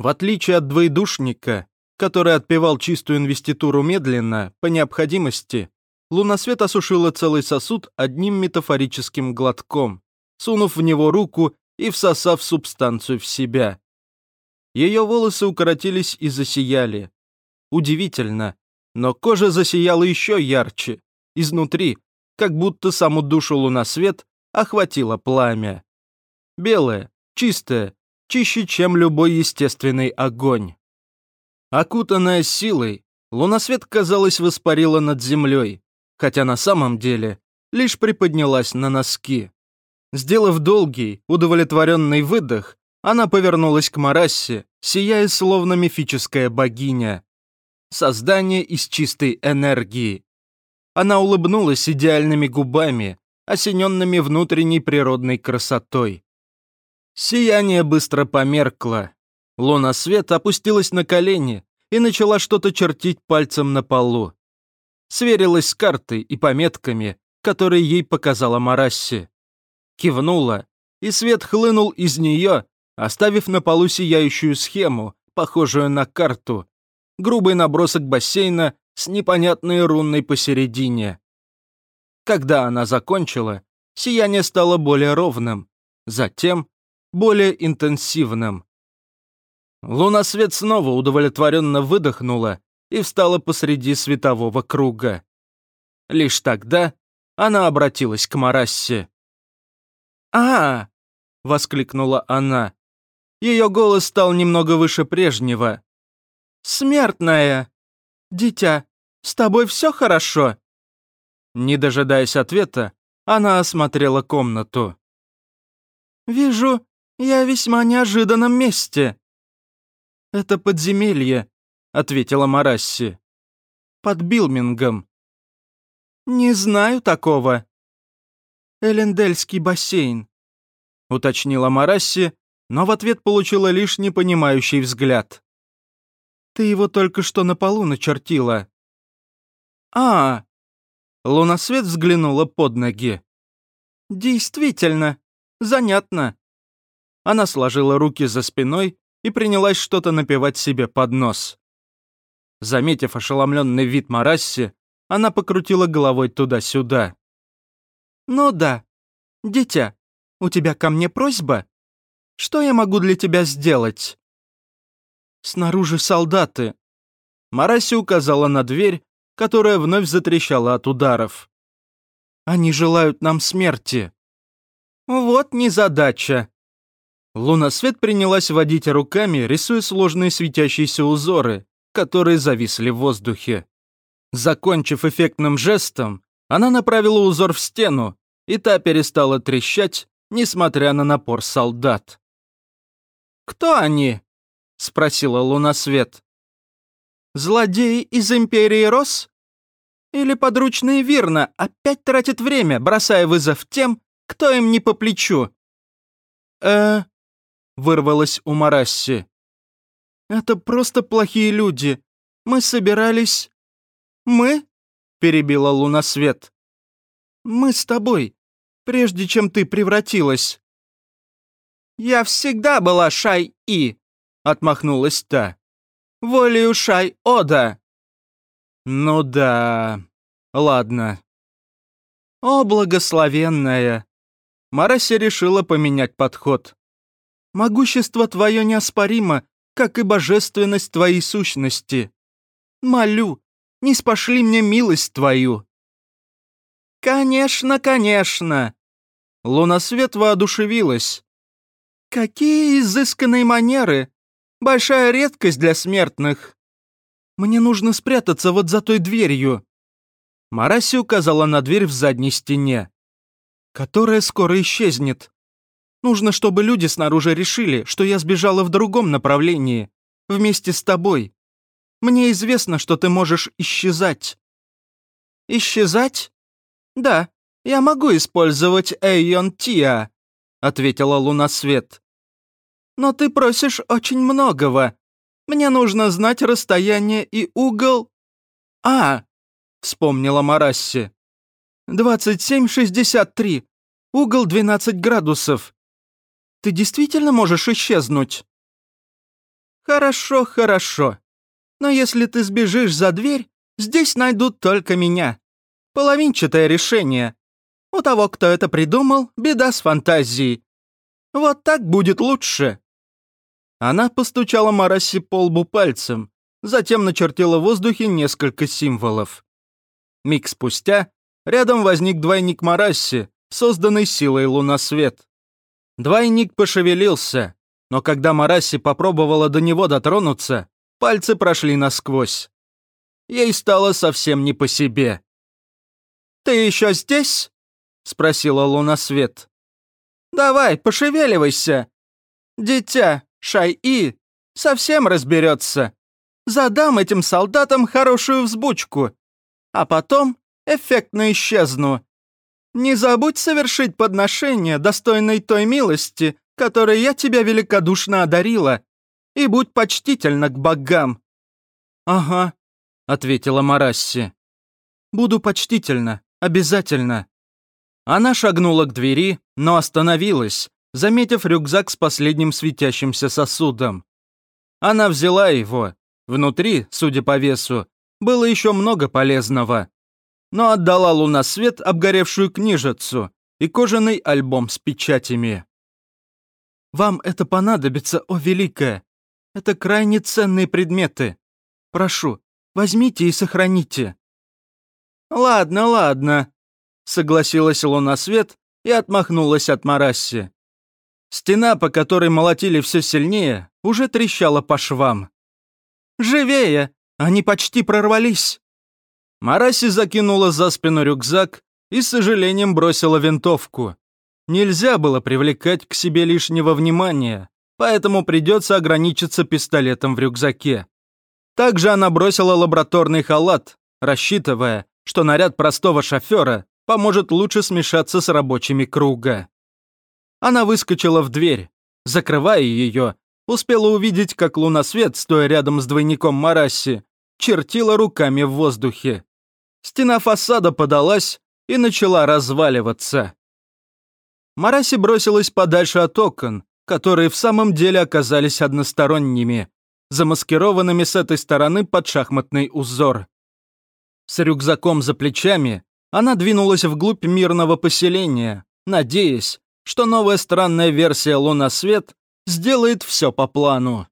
В отличие от двоедушника, который отпевал чистую инвеституру медленно, по необходимости, Лунасвет осушила целый сосуд одним метафорическим глотком, сунув в него руку и всосав субстанцию в себя. Ее волосы укоротились и засияли. Удивительно, но кожа засияла еще ярче, изнутри, как будто саму душу лунасвет охватило пламя. Белое, чистое, чище, чем любой естественный огонь. Окутанная силой, лунасвет, казалось, воспарила над землей, хотя на самом деле лишь приподнялась на носки. Сделав долгий, удовлетворенный выдох, она повернулась к Марассе, сияя словно мифическая богиня. Создание из чистой энергии. Она улыбнулась идеальными губами, осененными внутренней природной красотой. Сияние быстро померкло, Луна Свет опустилась на колени и начала что-то чертить пальцем на полу. Сверилась с картой и пометками, которые ей показала Марасси. Кивнула, и свет хлынул из нее, оставив на полу сияющую схему, похожую на карту. Грубый набросок бассейна с непонятной рунной посередине. Когда она закончила, сияние стало более ровным, затем более интенсивным. Лунасвет снова удовлетворенно выдохнула и встала посреди светового круга. Лишь тогда она обратилась к Марассе. а, -а, воскликнула она. Ее голос стал немного выше прежнего. «Смертная! Дитя, с тобой все хорошо?» Не дожидаясь ответа, она осмотрела комнату. «Вижу, я весьма неожиданном месте», «Это подземелье», — ответила Марасси. «Под Билмингом». «Не знаю такого». «Элендельский бассейн», — уточнила Марасси, но в ответ получила лишь непонимающий взгляд. «Ты его только что на полу начертила». «А, Лунасвет взглянула под ноги. «Действительно, занятно». Она сложила руки за спиной и принялась что-то напевать себе под нос. Заметив ошеломленный вид Марасси, она покрутила головой туда-сюда. «Ну да. Дитя, у тебя ко мне просьба? Что я могу для тебя сделать?» «Снаружи солдаты». Марасси указала на дверь, которая вновь затрещала от ударов. «Они желают нам смерти». «Вот незадача», Лунасвет принялась водить руками, рисуя сложные светящиеся узоры, которые зависли в воздухе. Закончив эффектным жестом, она направила узор в стену, и та перестала трещать, несмотря на напор солдат. «Кто они?» — спросила Лунасвет. «Злодеи из Империи Рос? Или подручные Вирна опять тратят время, бросая вызов тем, кто им не по плечу?» «Э, вырвалось у Марасси. «Это просто плохие люди. Мы собирались...» «Мы?» — перебила Лунасвет. «Мы с тобой, прежде чем ты превратилась». «Я всегда была Шай-И», — отмахнулась та. «Волею Шай-Ода». «Ну да, ладно». «О, благословенная!» Марася решила поменять подход. Могущество твое неоспоримо, как и божественность твоей сущности. Молю, не спошли мне милость твою». «Конечно, конечно!» Лунасвет воодушевилась. «Какие изысканные манеры! Большая редкость для смертных!» «Мне нужно спрятаться вот за той дверью!» Мараси указала на дверь в задней стене, которая скоро исчезнет. Нужно, чтобы люди снаружи решили, что я сбежала в другом направлении, вместе с тобой. Мне известно, что ты можешь исчезать». «Исчезать? Да, я могу использовать Эйон Тиа», — ответила Лунасвет. «Но ты просишь очень многого. Мне нужно знать расстояние и угол...» «А!» — вспомнила Марасси. «Двадцать семь шестьдесят три. Угол двенадцать градусов. Ты действительно можешь исчезнуть?» Хорошо, хорошо. Но если ты сбежишь за дверь, здесь найдут только меня. Половинчатое решение. У того, кто это придумал, беда с фантазией. Вот так будет лучше. Она постучала Мараси по лбу пальцем, затем начертила в воздухе несколько символов. Миг спустя рядом возник двойник Марасси, созданный силой лунасвет. Двойник пошевелился, но когда Марасси попробовала до него дотронуться, пальцы прошли насквозь. Ей стало совсем не по себе. «Ты еще здесь?» — спросила лунасвет. «Давай, пошевеливайся. Дитя, Шай-И совсем разберется. Задам этим солдатам хорошую взбучку, а потом эффектно исчезну. Не забудь совершить подношение, достойной той милости, которой я тебя великодушно одарила, и будь почтительна к богам». «Ага», — ответила Марасси. «Буду почтительна, обязательно». Она шагнула к двери, но остановилась, заметив рюкзак с последним светящимся сосудом. Она взяла его. Внутри, судя по весу, было еще много полезного. Но отдала Луна свет обгоревшую книжицу и кожаный альбом с печатями. «Вам это понадобится, о великая! Это крайне ценные предметы. Прошу, возьмите и сохраните». «Ладно, ладно», — согласилась Луна свет и отмахнулась от Марасси. Стена, по которой молотили все сильнее, уже трещала по швам. «Живее! Они почти прорвались!» Мараси закинула за спину рюкзак и с сожалением бросила винтовку. Нельзя было привлекать к себе лишнего внимания, поэтому придется ограничиться пистолетом в рюкзаке. Также она бросила лабораторный халат, рассчитывая, что наряд простого шофера поможет лучше смешаться с рабочими круга. Она выскочила в дверь. Закрывая ее, успела увидеть, как лунасвет, стоя рядом с двойником Марасси, чертила руками в воздухе. Стена фасада подалась и начала разваливаться. Мараси бросилась подальше от окон, которые в самом деле оказались односторонними, замаскированными с этой стороны под шахматный узор. С рюкзаком за плечами она двинулась вглубь мирного поселения, надеясь, что новая странная версия Луна Свет сделает все по плану.